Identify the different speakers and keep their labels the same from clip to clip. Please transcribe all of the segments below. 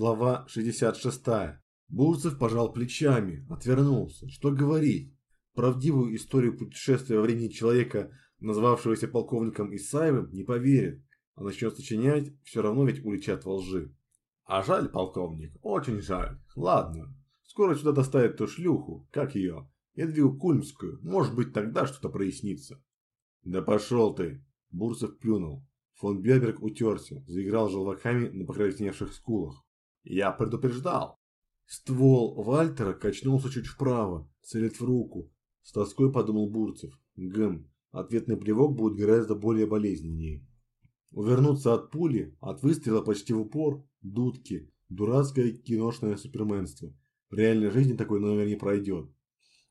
Speaker 1: Глава 66. Бурцев пожал плечами, отвернулся. Что говорить? Правдивую историю путешествия во времени человека, назвавшегося полковником Исаевым, не поверит. А начнет сочинять, все равно ведь улетят во лжи. А жаль, полковник, очень жаль. Ладно, скоро сюда доставят ту шлюху, как ее, Эдвигу Кульмскую. Может быть, тогда что-то прояснится. Да пошел ты, Бурцев плюнул. Фон Беберг утерся, заиграл желваками на покрасневших скулах. Я предупреждал. Ствол Вальтера качнулся чуть вправо, целит в руку. С тоской подумал Бурцев. Гм, ответный плевок будет гораздо более болезненнее. Увернуться от пули, от выстрела почти в упор, дудки, дурацкое киношное суперменство. В реальной жизни такой номер не пройдет.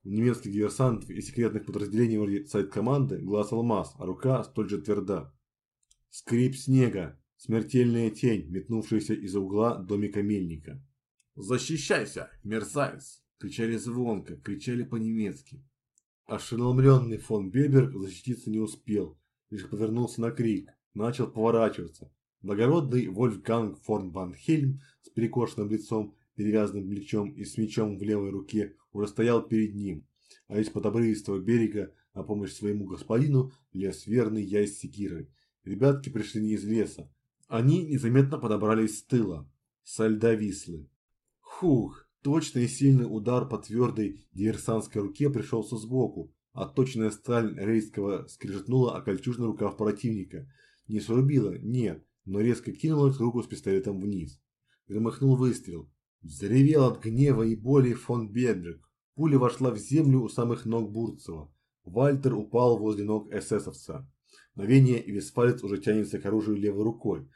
Speaker 1: У немецких диверсантов и секретных подразделений вроде сайт-команды глаз алмаз, а рука столь же тверда. Скрип снега, смертельная тень, метнувшаяся из-за угла домика мельника. «Защищайся, мерзавец!» – кричали звонко, кричали по-немецки. Ошеломленный фон Беберг защититься не успел, лишь повернулся на крик, начал поворачиваться. Благородный Вольфганг фон Ван Хельм с перекошенным лицом, перевязанным плечом и с мечом в левой руке уже стоял перед ним, а из-под обрывистого берега на помощь своему господину лез верный яйц секиры. Ребятки пришли не из леса. Они незаметно подобрались с тыла, со льда Вислы. Хух, Точный и сильный удар по твердой диверсантской руке пришелся сбоку, а точная сталь рейского скрежетнула о кольчужный рукав противника. Не срубила, нет, но резко кинула руку с пистолетом вниз. Громыхнул выстрел. Взревел от гнева и боли фон Бедрик. Пуля вошла в землю у самых ног Бурцева. Вальтер упал возле ног эсэсовца. Мгновение и Висфалец уже тянется к оружию левой рукой.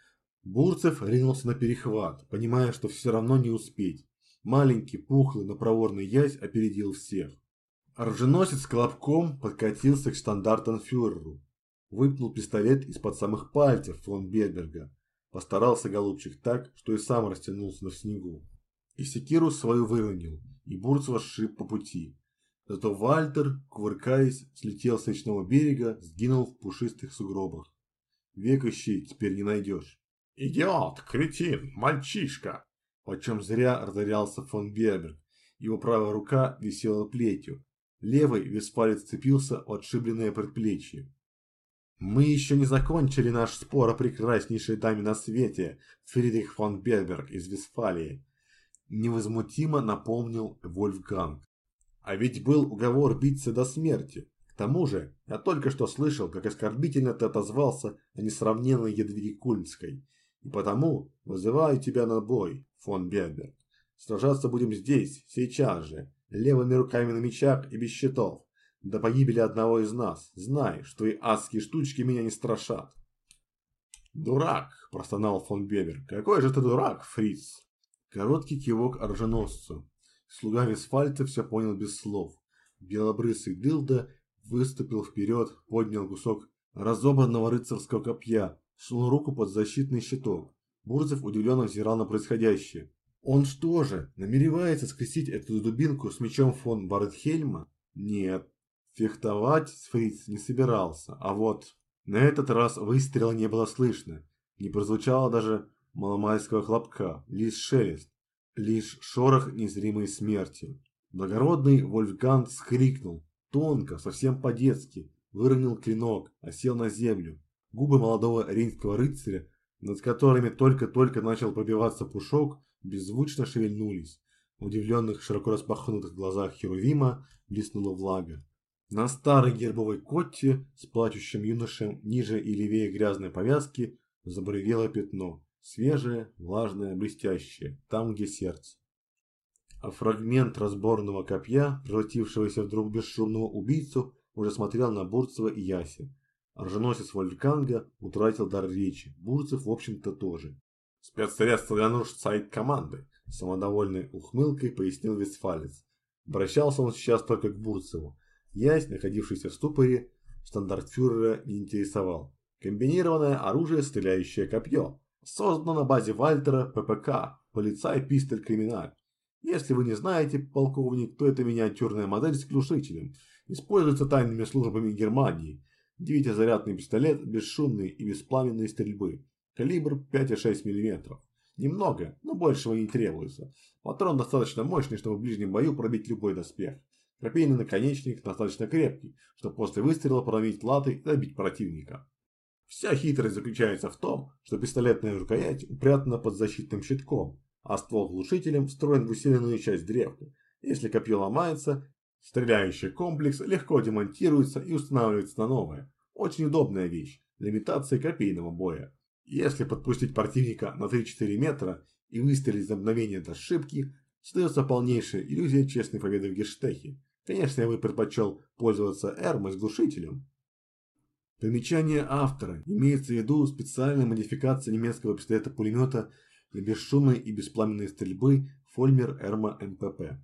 Speaker 1: Бурцев ринулся на перехват, понимая, что все равно не успеть. Маленький, пухлый, но проворный ясь опередил всех. Оруженосец с колобком подкатился к штандартенфюреру. Выпнул пистолет из-под самых пальцев фон Бельберга. Постарался голубчик так, что и сам растянулся на снегу. И секиру свою выронил, и Бурцева сшиб по пути. Зато Вальтер, кувыркаясь, слетел с речного берега, сгинул в пушистых сугробах. Век ищи теперь не найдешь.
Speaker 2: «Идиот, кретин, мальчишка!»
Speaker 1: Почем зря разорялся фон Берберг. Его правая рука висела плетью. Левый виспалец цепился в отшибленное предплечье. «Мы еще не закончили наш спор о прекраснейшей даме на свете, Фридрих фон Берберг из Вестфалии», невозмутимо напомнил Вольфганг. «А ведь был уговор биться до смерти. К тому же, я только что слышал, как оскорбительно ты отозвался о несравненной Едвиге Кульмской, и потому вызываю тебя на бой фон Берберг. Сражаться будем здесь, сейчас же, левыми руками на мечах и без щитов. До погибели одного из нас. Знай, что и адские штучки меня не страшат.
Speaker 2: «Дурак!» – простонал фон Бебер. «Какой же ты дурак, фриц!»
Speaker 1: Короткий кивок оруженосцу. Слуга Висфальца все понял без слов. Белобрысый дылда выступил вперед, поднял кусок разобранного рыцарского копья, сунул руку под защитный щиток. Бурзов удивленно взирал на происходящее. Он что же, намеревается скрестить эту дубинку с мечом фон Бартхельма? Нет, фехтовать Фриц не собирался, а вот на этот раз выстрела не было слышно. Не прозвучало даже маломальского хлопка, лишь шелест, лишь шорох незримой смерти. Благородный Вольфганг скрикнул, тонко, совсем по-детски, выронил клинок, осел на землю. Губы молодого рейнского рыцаря над которыми только-только начал пробиваться пушок, беззвучно шевельнулись. В удивленных широко распахнутых глазах Херувима блеснула влага. На старой гербовой котте с плачущим юношем ниже и левее грязной повязки забревело пятно. Свежее, влажное, блестящее, там, где сердце. А фрагмент разборного копья, превратившегося вдруг бесшумного убийцу, уже смотрел на Бурцева и Яси. Оруженосец Вольфганга утратил дар речи, Бурцев, в общем-то, тоже.
Speaker 2: Спецсредство для нужд сайт-команды,
Speaker 1: самодовольной ухмылкой пояснил Вестфалец. Обращался он сейчас только к Бурцеву. Ясь, находившийся в ступоре, стандартфюрера не интересовал. Комбинированное оружие, стреляющее копье. Создано на базе Вальтера ППК, полицай пистоль криминаль. Если вы не знаете, полковник, то это миниатюрная модель с глушителем. Используется тайными службами Германии. Девятизарядный пистолет бесшумной и беспламенной стрельбы. Калибр 5,6 мм. Немного, но большего не требуется. Патрон достаточно мощный, чтобы в ближнем бою пробить любой доспех. Копейный наконечник достаточно крепкий, чтобы после выстрела проломить латы и добить противника. Вся хитрость заключается в том, что пистолетная рукоять упрятана под защитным щитком, а ствол глушителем встроен в усиленную часть древка. Если копье ломается, стреляющий комплекс легко демонтируется и устанавливается на новое. Очень удобная вещь для имитации копейного боя. Если подпустить противника на 3-4 метра и выстрелить за мгновение до ошибки, создается полнейшая иллюзия честной победы в Гештехе. Конечно, я бы предпочел пользоваться Эрмой с глушителем. Примечание автора. Имеется в виду специальная модификация немецкого пистолета-пулемета для бесшумной и беспламенной стрельбы Фольмер Эрма МПП.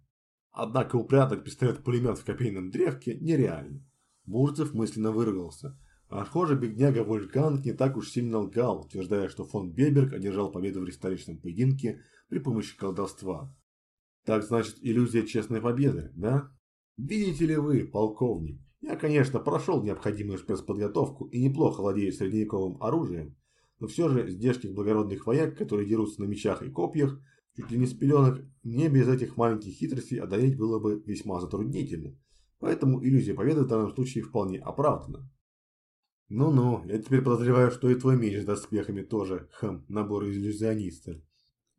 Speaker 1: Однако упрятать пистолет-пулемет в копейном древке нереально. Бурцев мысленно выругался. Похоже, бедняга Вольфганг не так уж сильно лгал, утверждая, что фон Беберг одержал победу в ристалищном поединке при помощи колдовства. Так значит, иллюзия честной победы, да? Видите ли вы, полковник, я, конечно, прошел необходимую спецподготовку и неплохо владею средневековым оружием, но все же здешних благородных вояк, которые дерутся на мечах и копьях, чуть ли не с пеленок, мне без этих маленьких хитростей одолеть было бы весьма затруднительно. Поэтому иллюзия победы в данном случае вполне оправдана. Ну-ну, я теперь подозреваю, что и твой меч с доспехами тоже, хм, набор иллюзиониста.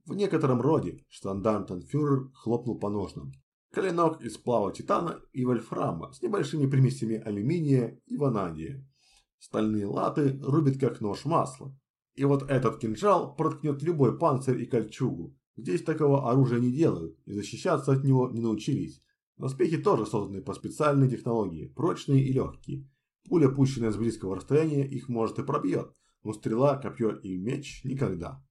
Speaker 1: В некотором роде штандартенфюрер хлопнул по ножнам. Клинок из сплава титана и вольфрама с небольшими примесями алюминия и ванадия. Стальные латы рубят как нож масла. И вот этот кинжал проткнет любой панцирь и кольчугу. Здесь такого оружия не делают, и защищаться от него не научились. Доспехи тоже созданы по специальной технологии, прочные и легкие. Пуля, пущенная с близкого расстояния, их может и пробьет, но стрела, копье и меч никогда.